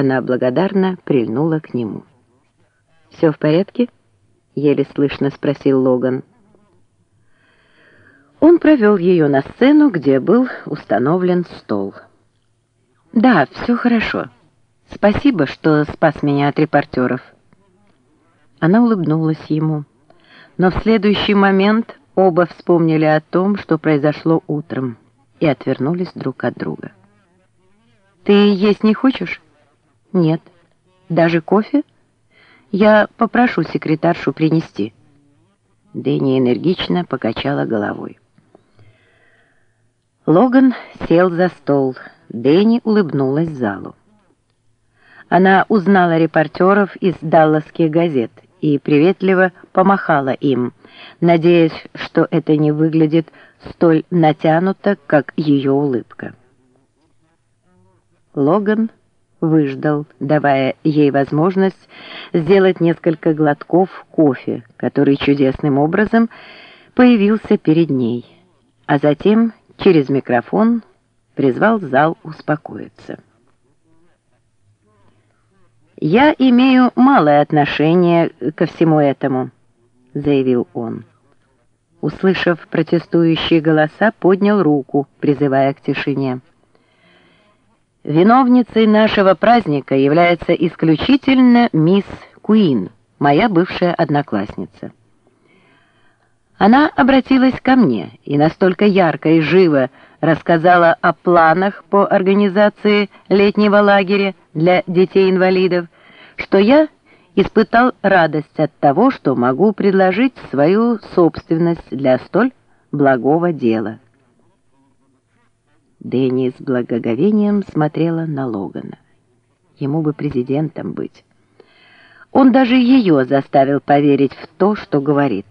Она благодарно прильнула к нему. «Все в порядке?» — еле слышно спросил Логан. Он провел ее на сцену, где был установлен стол. «Да, все хорошо. Спасибо, что спас меня от репортеров». Она улыбнулась ему, но в следующий момент оба вспомнили о том, что произошло утром, и отвернулись друг от друга. «Ты есть не хочешь?» «Нет. Даже кофе?» «Я попрошу секретаршу принести». Дэнни энергично покачала головой. Логан сел за стол. Дэнни улыбнулась залу. Она узнала репортеров из далласских газет и приветливо помахала им, надеясь, что это не выглядит столь натянуто, как ее улыбка. Логан выждал, давая ей возможность сделать несколько глотков кофе, который чудесным образом появился перед ней, а затем через микрофон призвал зал успокоиться. «Я имею малое отношение ко всему этому», — заявил он. Услышав протестующие голоса, поднял руку, призывая к тишине. Виновницей нашего праздника является исключительно мисс Куин, моя бывшая одноклассница. Она обратилась ко мне и настолько ярко и живо рассказала о планах по организации летнего лагеря для детей-инвалидов, что я испытал радость от того, что могу предложить свою собственность для столь благого дела. Дэнни с благоговением смотрела на Логана. Ему бы президентом быть. Он даже ее заставил поверить в то, что говорит.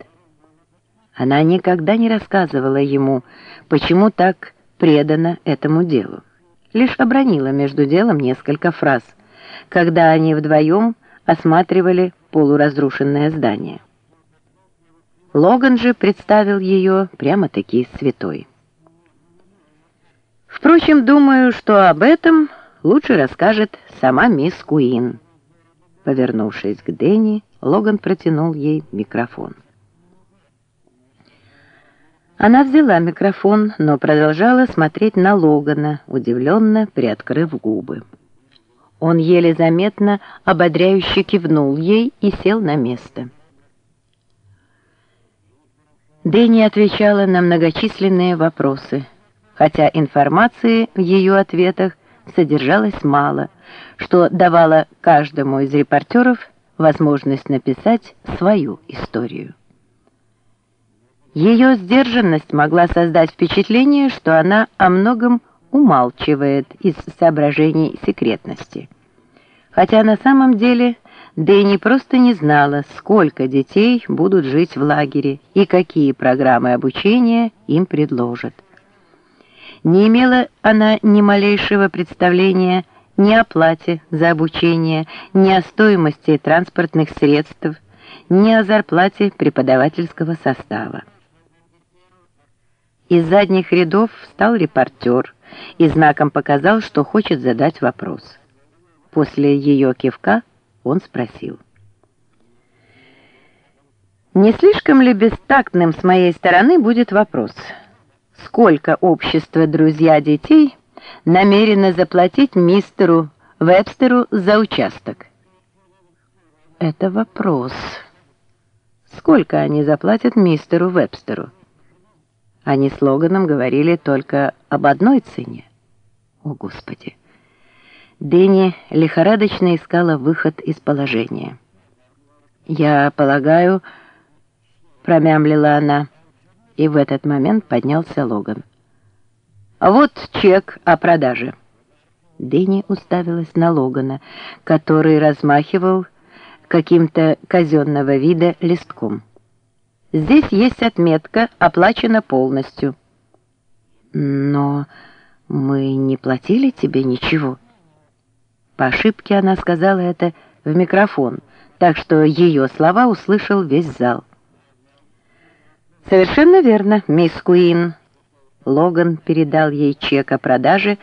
Она никогда не рассказывала ему, почему так предана этому делу. Лишь обронила между делом несколько фраз, когда они вдвоем осматривали полуразрушенное здание. Логан же представил ее прямо-таки святой. Впрочем, думаю, что об этом лучше расскажет сама мисс Куин. Повернувшись к Дэнни, Логан протянул ей микрофон. Она взяла микрофон, но продолжала смотреть на Логана, удивленно приоткрыв губы. Он еле заметно ободряюще кивнул ей и сел на место. Дэнни отвечала на многочисленные вопросы – хотя информации в ее ответах содержалось мало, что давало каждому из репортеров возможность написать свою историю. Ее сдержанность могла создать впечатление, что она о многом умалчивает из соображений секретности. Хотя на самом деле Дэнни просто не знала, сколько детей будут жить в лагере и какие программы обучения им предложат. Не имела она ни малейшего представления ни о плате за обучение, ни о стоимости транспортных средств, ни о зарплате преподавательского состава. Из задних рядов встал репортер и знаком показал, что хочет задать вопрос. После ее кивка он спросил. «Не слишком ли бестактным с моей стороны будет вопрос?» Сколько общество «Друзья детей» намерено заплатить мистеру Вебстеру за участок? Это вопрос. Сколько они заплатят мистеру Вебстеру? Они с Логаном говорили только об одной цене. О, Господи! Дэнни лихорадочно искала выход из положения. «Я полагаю...» — промямлила она — и в этот момент поднялся Логан. «Вот чек о продаже». Дэнни уставилась на Логана, который размахивал каким-то казенного вида листком. «Здесь есть отметка «Оплачено полностью». «Но мы не платили тебе ничего». По ошибке она сказала это в микрофон, так что ее слова услышал весь зал. «Совершенно верно, мисс Куин». Логан передал ей чек о продаже